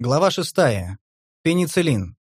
Глава 6. Пенициллин.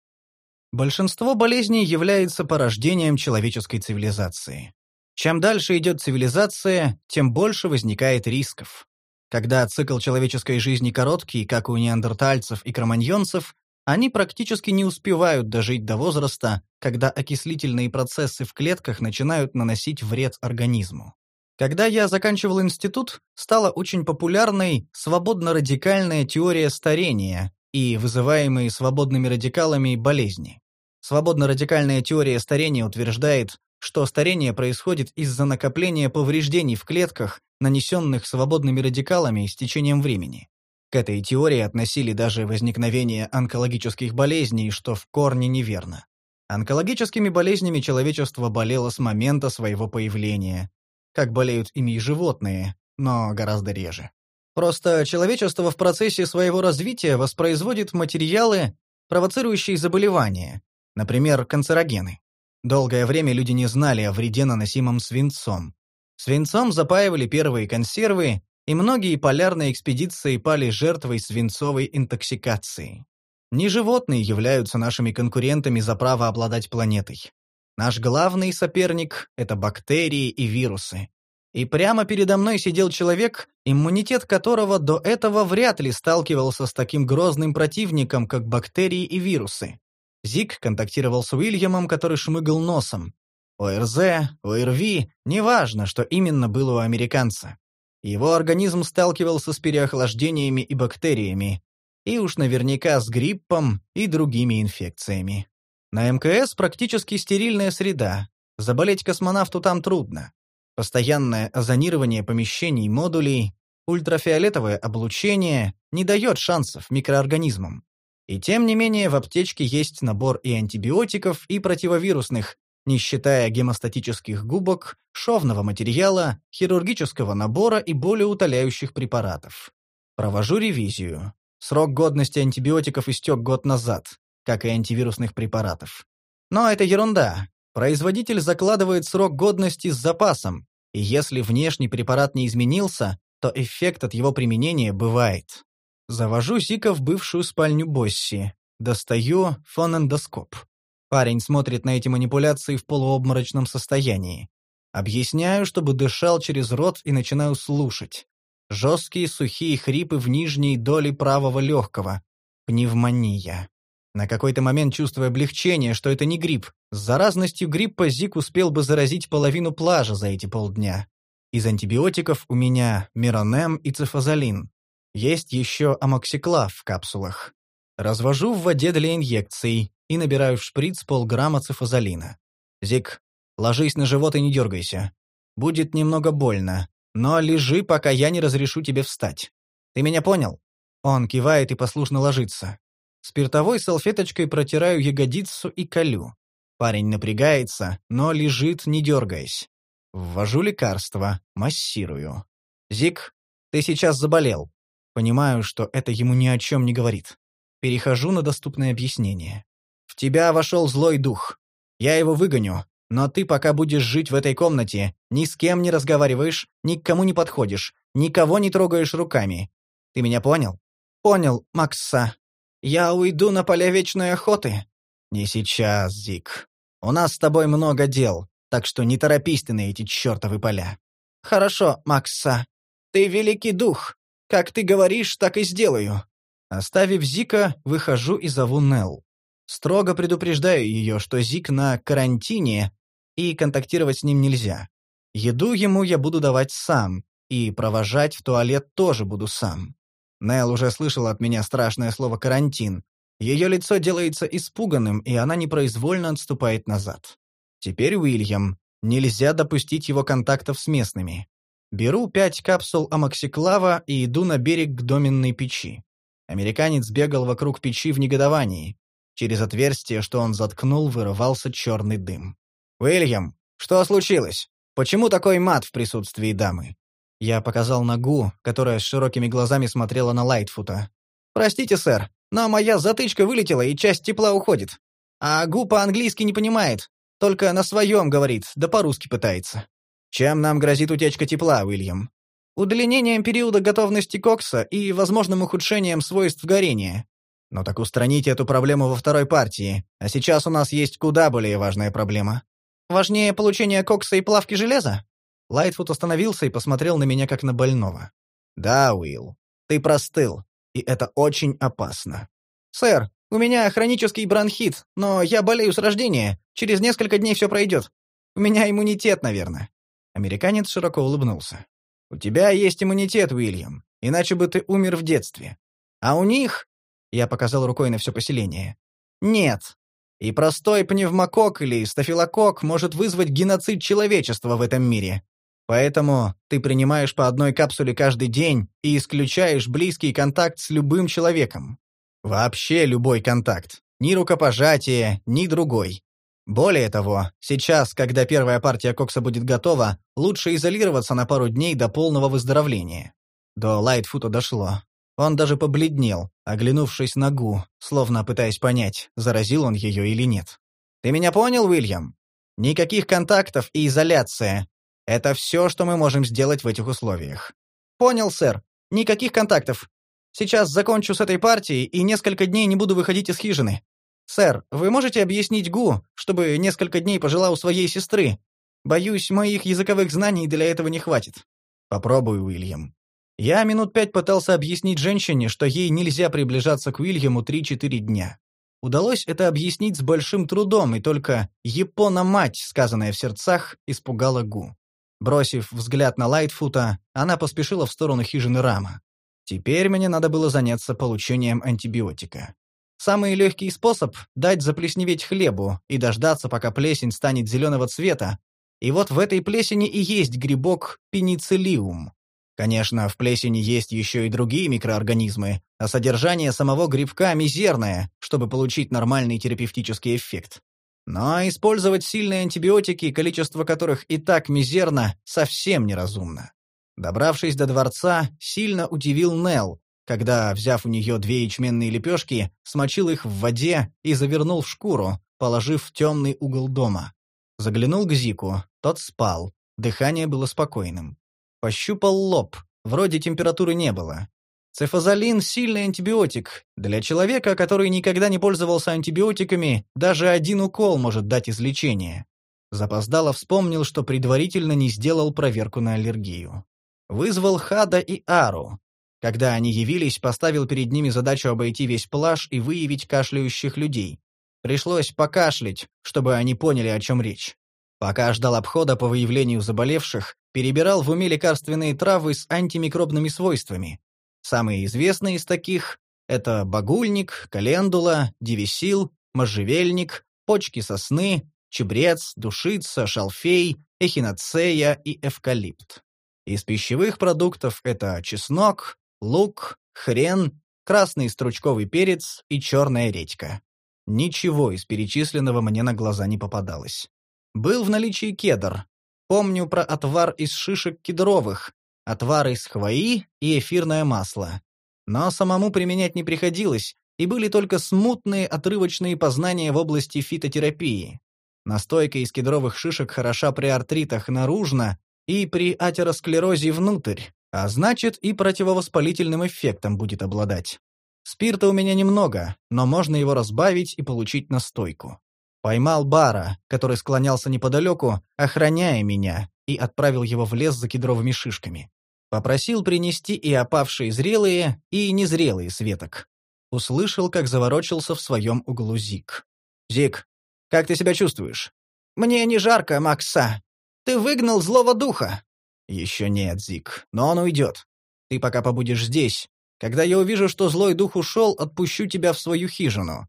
Большинство болезней является порождением человеческой цивилизации. Чем дальше идет цивилизация, тем больше возникает рисков. Когда цикл человеческой жизни короткий, как у неандертальцев и кроманьонцев, они практически не успевают дожить до возраста, когда окислительные процессы в клетках начинают наносить вред организму. Когда я заканчивал институт, стала очень популярной свободно-радикальная теория старения, и вызываемые свободными радикалами болезни. Свободно-радикальная теория старения утверждает, что старение происходит из-за накопления повреждений в клетках, нанесенных свободными радикалами с течением времени. К этой теории относили даже возникновение онкологических болезней, что в корне неверно. Онкологическими болезнями человечество болело с момента своего появления, как болеют ими и животные, но гораздо реже. Просто человечество в процессе своего развития воспроизводит материалы, провоцирующие заболевания, например, канцерогены. Долгое время люди не знали о вреде, наносимом свинцом. Свинцом запаивали первые консервы, и многие полярные экспедиции пали жертвой свинцовой интоксикации. Не животные являются нашими конкурентами за право обладать планетой. Наш главный соперник – это бактерии и вирусы. И прямо передо мной сидел человек, иммунитет которого до этого вряд ли сталкивался с таким грозным противником, как бактерии и вирусы. Зик контактировал с Уильямом, который шмыгал носом. ОРЗ, ОРВИ, неважно, что именно было у американца. Его организм сталкивался с переохлаждениями и бактериями, и уж наверняка с гриппом и другими инфекциями. На МКС практически стерильная среда. Заболеть космонавту там трудно. Постоянное озонирование помещений модулей, ультрафиолетовое облучение не дает шансов микроорганизмам. И тем не менее в аптечке есть набор и антибиотиков, и противовирусных, не считая гемостатических губок, шовного материала, хирургического набора и болеутоляющих препаратов. Провожу ревизию. Срок годности антибиотиков истек год назад, как и антивирусных препаратов. Но это ерунда. Производитель закладывает срок годности с запасом, и если внешний препарат не изменился, то эффект от его применения бывает. Завожу Зика в бывшую спальню Босси. Достаю фонендоскоп. Парень смотрит на эти манипуляции в полуобморочном состоянии. Объясняю, чтобы дышал через рот и начинаю слушать. Жесткие сухие хрипы в нижней доли правого легкого. Пневмония. На какой-то момент чувствуя облегчение, что это не грипп. С заразностью гриппа Зик успел бы заразить половину плажа за эти полдня. Из антибиотиков у меня миронем и цифазолин. Есть еще амоксиклав в капсулах. Развожу в воде для инъекций и набираю в шприц полграмма цифазолина. Зик, ложись на живот и не дергайся. Будет немного больно, но лежи, пока я не разрешу тебе встать. Ты меня понял? Он кивает и послушно ложится. Спиртовой салфеточкой протираю ягодицу и колю. Парень напрягается, но лежит, не дергаясь. Ввожу лекарство, массирую. «Зик, ты сейчас заболел». Понимаю, что это ему ни о чем не говорит. Перехожу на доступное объяснение. «В тебя вошел злой дух. Я его выгоню, но ты пока будешь жить в этой комнате, ни с кем не разговариваешь, ни к кому не подходишь, никого не трогаешь руками. Ты меня понял?» «Понял, Макса», я уйду на поля вечной охоты?» «Не сейчас, Зик. У нас с тобой много дел, так что не торопись ты на эти чертовы поля». «Хорошо, Макса. Ты великий дух. Как ты говоришь, так и сделаю». Оставив Зика, выхожу и зову Нелл. Строго предупреждаю ее, что Зик на карантине, и контактировать с ним нельзя. Еду ему я буду давать сам, и провожать в туалет тоже буду сам. Нел уже слышала от меня страшное слово «карантин». Ее лицо делается испуганным, и она непроизвольно отступает назад. Теперь Уильям. Нельзя допустить его контактов с местными. Беру пять капсул амоксиклава и иду на берег к доменной печи. Американец бегал вокруг печи в негодовании. Через отверстие, что он заткнул, вырывался черный дым. «Уильям, что случилось? Почему такой мат в присутствии дамы?» Я показал ногу, которая с широкими глазами смотрела на Лайтфута. «Простите, сэр, но моя затычка вылетела, и часть тепла уходит. А Гу по-английски не понимает, только на своем говорит, да по-русски пытается. Чем нам грозит утечка тепла, Уильям? Удлинением периода готовности кокса и возможным ухудшением свойств горения. Ну так устраните эту проблему во второй партии, а сейчас у нас есть куда более важная проблема. Важнее получения кокса и плавки железа? Лайтфуд остановился и посмотрел на меня как на больного. Да, Уилл, ты простыл, и это очень опасно. Сэр, у меня хронический бронхит, но я болею с рождения. Через несколько дней все пройдет. У меня иммунитет, наверное. Американец широко улыбнулся. У тебя есть иммунитет, Уильям, иначе бы ты умер в детстве. А у них я показал рукой на все поселение. Нет. И простой пневмокок или стафилокок может вызвать геноцид человечества в этом мире. Поэтому ты принимаешь по одной капсуле каждый день и исключаешь близкий контакт с любым человеком. Вообще любой контакт. Ни рукопожатие, ни другой. Более того, сейчас, когда первая партия кокса будет готова, лучше изолироваться на пару дней до полного выздоровления. До Лайтфута дошло. Он даже побледнел, оглянувшись на Гу, словно пытаясь понять, заразил он ее или нет. «Ты меня понял, Уильям? Никаких контактов и изоляция. Это все, что мы можем сделать в этих условиях». «Понял, сэр. Никаких контактов. Сейчас закончу с этой партией и несколько дней не буду выходить из хижины. Сэр, вы можете объяснить Гу, чтобы несколько дней пожила у своей сестры? Боюсь, моих языковых знаний для этого не хватит». «Попробуй, Уильям. Я минут пять пытался объяснить женщине, что ей нельзя приближаться к Уильяму 3-4 дня. Удалось это объяснить с большим трудом, и только «Япона-мать», сказанная в сердцах, испугала Гу. Бросив взгляд на Лайтфута, она поспешила в сторону хижины Рама. Теперь мне надо было заняться получением антибиотика. Самый легкий способ — дать заплесневеть хлебу и дождаться, пока плесень станет зеленого цвета. И вот в этой плесени и есть грибок пенициллиум. Конечно, в плесени есть еще и другие микроорганизмы, а содержание самого грибка мизерное, чтобы получить нормальный терапевтический эффект. Но использовать сильные антибиотики, количество которых и так мизерно, совсем неразумно. Добравшись до дворца, сильно удивил Нел, когда, взяв у нее две ячменные лепешки, смочил их в воде и завернул в шкуру, положив в темный угол дома. Заглянул к Зику, тот спал, дыхание было спокойным. Пощупал лоб, вроде температуры не было. Цефазолин – сильный антибиотик. Для человека, который никогда не пользовался антибиотиками, даже один укол может дать излечение. Запоздало вспомнил, что предварительно не сделал проверку на аллергию. Вызвал Хада и Ару. Когда они явились, поставил перед ними задачу обойти весь плаж и выявить кашляющих людей. Пришлось покашлять, чтобы они поняли, о чем речь. Пока ждал обхода по выявлению заболевших, перебирал в уме лекарственные травы с антимикробными свойствами. Самые известные из таких – это багульник, календула, девисил, можжевельник, почки сосны, чебрец, душица, шалфей, эхиноцея и эвкалипт. Из пищевых продуктов это чеснок, лук, хрен, красный стручковый перец и черная редька. Ничего из перечисленного мне на глаза не попадалось. Был в наличии кедр, Помню про отвар из шишек кедровых, отвар из хвои и эфирное масло. Но самому применять не приходилось, и были только смутные отрывочные познания в области фитотерапии. Настойка из кедровых шишек хороша при артритах наружно и при атеросклерозе внутрь, а значит и противовоспалительным эффектом будет обладать. Спирта у меня немного, но можно его разбавить и получить настойку. Поймал Бара, который склонялся неподалеку, охраняя меня, и отправил его в лес за кедровыми шишками. Попросил принести и опавшие зрелые, и незрелые светок. Услышал, как заворочился в своем углу Зик. «Зик, как ты себя чувствуешь?» «Мне не жарко, Макса. Ты выгнал злого духа». «Еще нет, Зик, но он уйдет. Ты пока побудешь здесь. Когда я увижу, что злой дух ушел, отпущу тебя в свою хижину.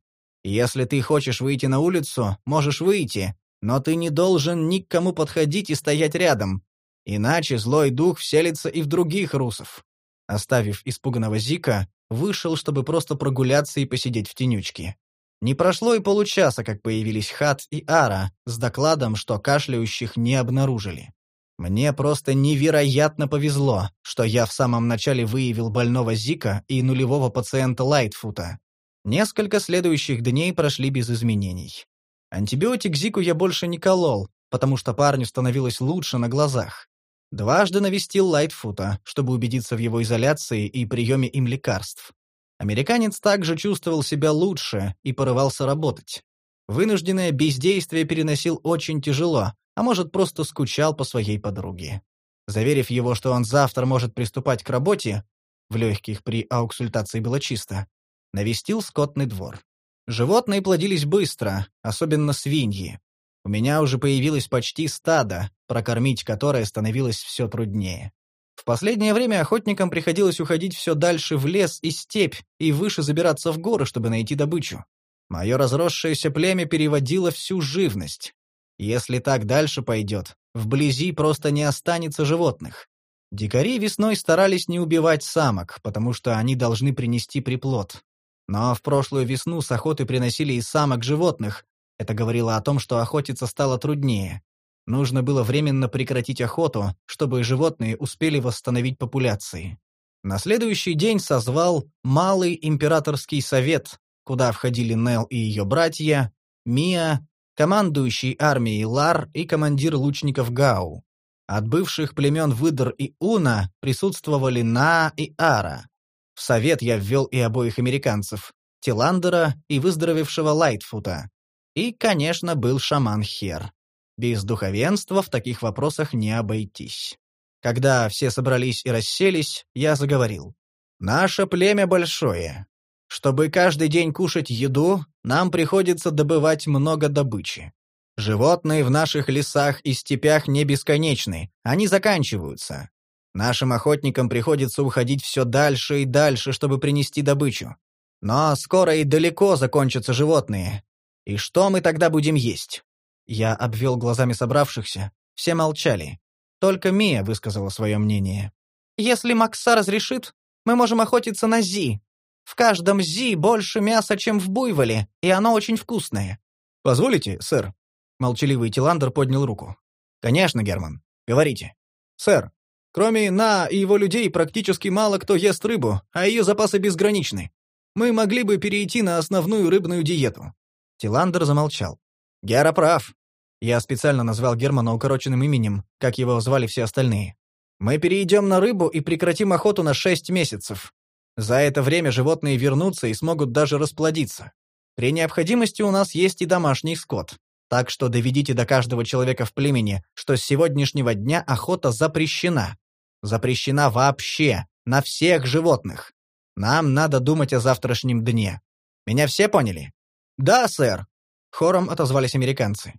Если ты хочешь выйти на улицу, можешь выйти, но ты не должен ни к кому подходить и стоять рядом, иначе злой дух вселится и в других русов». Оставив испуганного Зика, вышел, чтобы просто прогуляться и посидеть в тенючке. Не прошло и получаса, как появились Хат и Ара с докладом, что кашляющих не обнаружили. Мне просто невероятно повезло, что я в самом начале выявил больного Зика и нулевого пациента Лайтфута. Несколько следующих дней прошли без изменений. Антибиотик Зику я больше не колол, потому что парню становилось лучше на глазах. Дважды навестил Лайтфута, чтобы убедиться в его изоляции и приеме им лекарств. Американец также чувствовал себя лучше и порывался работать. Вынужденное бездействие переносил очень тяжело, а может, просто скучал по своей подруге. Заверив его, что он завтра может приступать к работе, в легких при ауксультации было чисто, навестил скотный двор. Животные плодились быстро, особенно свиньи. У меня уже появилось почти стадо, прокормить которое становилось все труднее. В последнее время охотникам приходилось уходить все дальше в лес и степь и выше забираться в горы, чтобы найти добычу. Мое разросшееся племя переводило всю живность. Если так дальше пойдет, вблизи просто не останется животных. Дикари весной старались не убивать самок, потому что они должны принести приплод. Но в прошлую весну с охоты приносили и самок животных. Это говорило о том, что охотиться стало труднее. Нужно было временно прекратить охоту, чтобы животные успели восстановить популяции. На следующий день созвал Малый Императорский Совет, куда входили Нел и ее братья, Мия, командующий армией Лар и командир лучников Гау. От бывших племен Выдр и Уна присутствовали На и Ара. В совет я ввел и обоих американцев, Тиландера и выздоровевшего Лайтфута. И, конечно, был шаман Хер. Без духовенства в таких вопросах не обойтись. Когда все собрались и расселись, я заговорил. «Наше племя большое. Чтобы каждый день кушать еду, нам приходится добывать много добычи. Животные в наших лесах и степях не бесконечны, они заканчиваются. Нашим охотникам приходится уходить все дальше и дальше, чтобы принести добычу. Но скоро и далеко закончатся животные. И что мы тогда будем есть? Я обвел глазами собравшихся. Все молчали. Только Мия высказала свое мнение. «Если Макса разрешит, мы можем охотиться на Зи. В каждом Зи больше мяса, чем в буйволе, и оно очень вкусное». «Позволите, сэр?» Молчаливый Тиландер поднял руку. «Конечно, Герман. Говорите». «Сэр, кроме На и его людей практически мало кто ест рыбу, а ее запасы безграничны. Мы могли бы перейти на основную рыбную диету». Тиландер замолчал. Гера прав. Я специально назвал Германа укороченным именем, как его звали все остальные. Мы перейдем на рыбу и прекратим охоту на шесть месяцев. За это время животные вернутся и смогут даже расплодиться. При необходимости у нас есть и домашний скот. Так что доведите до каждого человека в племени, что с сегодняшнего дня охота запрещена. Запрещена вообще, на всех животных. Нам надо думать о завтрашнем дне. Меня все поняли? Да, сэр, Хором отозвались американцы.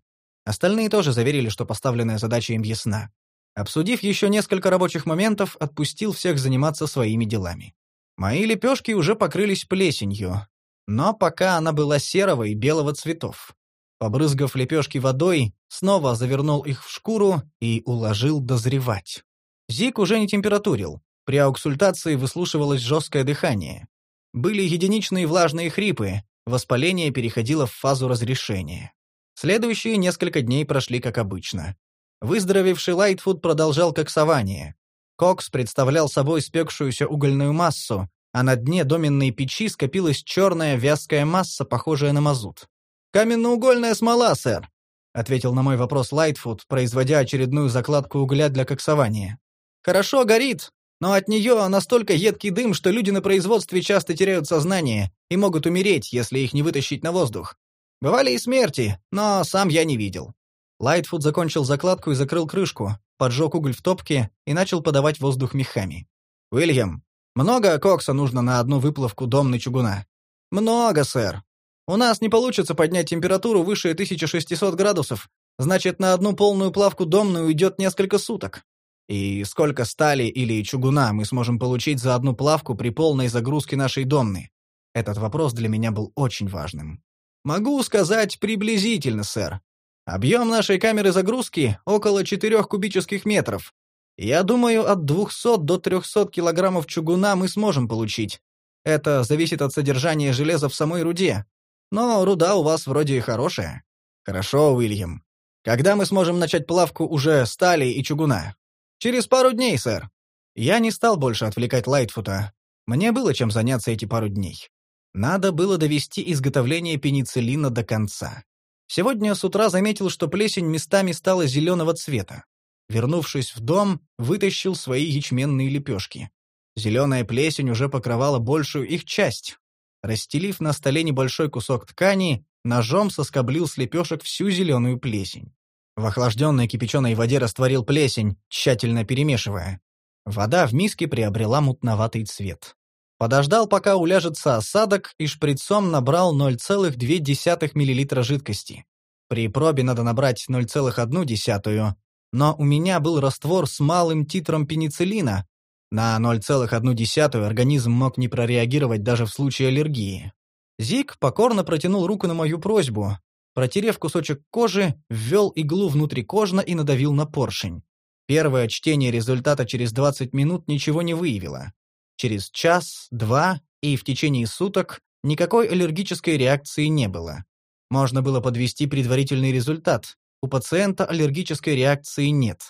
Остальные тоже заверили, что поставленная задача им ясна. Обсудив еще несколько рабочих моментов, отпустил всех заниматься своими делами. Мои лепешки уже покрылись плесенью, но пока она была серого и белого цветов. Побрызгав лепешки водой, снова завернул их в шкуру и уложил дозревать. Зик уже не температурил. При ауксультации выслушивалось жесткое дыхание. Были единичные влажные хрипы, Воспаление переходило в фазу разрешения. Следующие несколько дней прошли как обычно. Выздоровевший Лайтфуд продолжал коксование. Кокс представлял собой спекшуюся угольную массу, а на дне доменной печи скопилась черная вязкая масса, похожая на мазут. «Каменноугольная смола, сэр», — ответил на мой вопрос Лайтфуд, производя очередную закладку угля для коксования. «Хорошо горит, но от нее настолько едкий дым, что люди на производстве часто теряют сознание и могут умереть, если их не вытащить на воздух. Бывали и смерти, но сам я не видел. Лайтфуд закончил закладку и закрыл крышку, поджег уголь в топке и начал подавать воздух мехами. «Уильям, много кокса нужно на одну выплавку домной чугуна?» «Много, сэр. У нас не получится поднять температуру выше 1600 градусов, значит, на одну полную плавку домную уйдет несколько суток. И сколько стали или чугуна мы сможем получить за одну плавку при полной загрузке нашей домны? Этот вопрос для меня был очень важным. Могу сказать приблизительно, сэр. Объем нашей камеры загрузки около 4 кубических метров. Я думаю, от 200 до 300 килограммов чугуна мы сможем получить. Это зависит от содержания железа в самой руде. Но руда у вас вроде хорошая. Хорошо, Уильям. Когда мы сможем начать плавку уже стали и чугуна? «Через пару дней, сэр». Я не стал больше отвлекать Лайтфута. Мне было чем заняться эти пару дней. Надо было довести изготовление пенициллина до конца. Сегодня с утра заметил, что плесень местами стала зеленого цвета. Вернувшись в дом, вытащил свои ячменные лепешки. Зеленая плесень уже покрывала большую их часть. Расстелив на столе небольшой кусок ткани, ножом соскоблил с лепешек всю зеленую плесень. В охлажденной кипяченой воде растворил плесень, тщательно перемешивая. Вода в миске приобрела мутноватый цвет. Подождал, пока уляжется осадок, и шприцом набрал 0,2 мл жидкости. При пробе надо набрать 0,1, но у меня был раствор с малым титром пенициллина. На 0,1 организм мог не прореагировать даже в случае аллергии. Зик покорно протянул руку на мою просьбу. Протерев кусочек кожи, ввел иглу внутрикожно и надавил на поршень. Первое чтение результата через 20 минут ничего не выявило. Через час, два и в течение суток никакой аллергической реакции не было. Можно было подвести предварительный результат. У пациента аллергической реакции нет.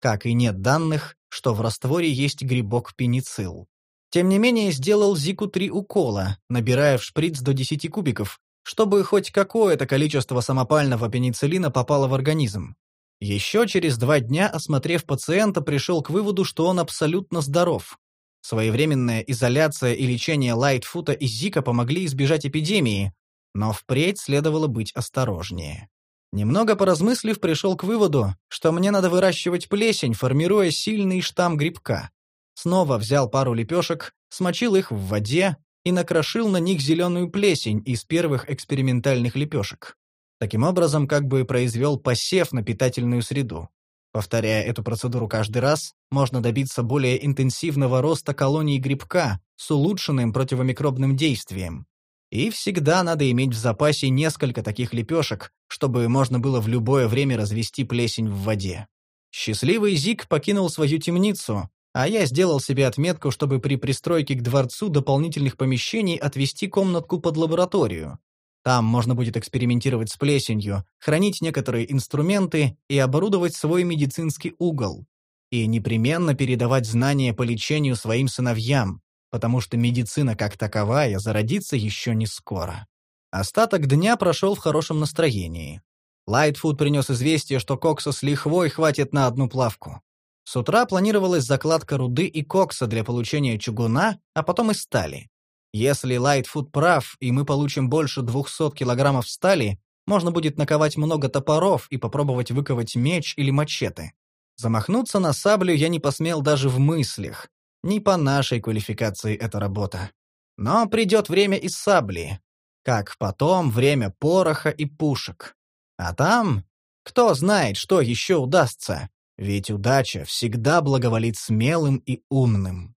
Как и нет данных, что в растворе есть грибок пеницилл. Тем не менее, сделал Зику три укола, набирая в шприц до 10 кубиков, чтобы хоть какое-то количество самопального пенициллина попало в организм. Еще через два дня, осмотрев пациента, пришел к выводу, что он абсолютно здоров. Своевременная изоляция и лечение Лайтфута и Зика помогли избежать эпидемии, но впредь следовало быть осторожнее. Немного поразмыслив, пришел к выводу, что мне надо выращивать плесень, формируя сильный штамм грибка. Снова взял пару лепешек, смочил их в воде и накрошил на них зеленую плесень из первых экспериментальных лепешек. Таким образом, как бы произвел посев на питательную среду. Повторяя эту процедуру каждый раз, можно добиться более интенсивного роста колоний грибка с улучшенным противомикробным действием. И всегда надо иметь в запасе несколько таких лепешек, чтобы можно было в любое время развести плесень в воде. Счастливый Зик покинул свою темницу, а я сделал себе отметку, чтобы при пристройке к дворцу дополнительных помещений отвести комнатку под лабораторию. Там можно будет экспериментировать с плесенью, хранить некоторые инструменты и оборудовать свой медицинский угол. И непременно передавать знания по лечению своим сыновьям, потому что медицина как таковая зародится еще не скоро. Остаток дня прошел в хорошем настроении. Лайтфуд принес известие, что кокса с лихвой хватит на одну плавку. С утра планировалась закладка руды и кокса для получения чугуна, а потом и стали. Если Лайтфуд прав, и мы получим больше 200 килограммов стали, можно будет наковать много топоров и попробовать выковать меч или мачете. Замахнуться на саблю я не посмел даже в мыслях. Не по нашей квалификации эта работа. Но придет время и сабли. Как потом время пороха и пушек. А там, кто знает, что еще удастся. Ведь удача всегда благоволит смелым и умным.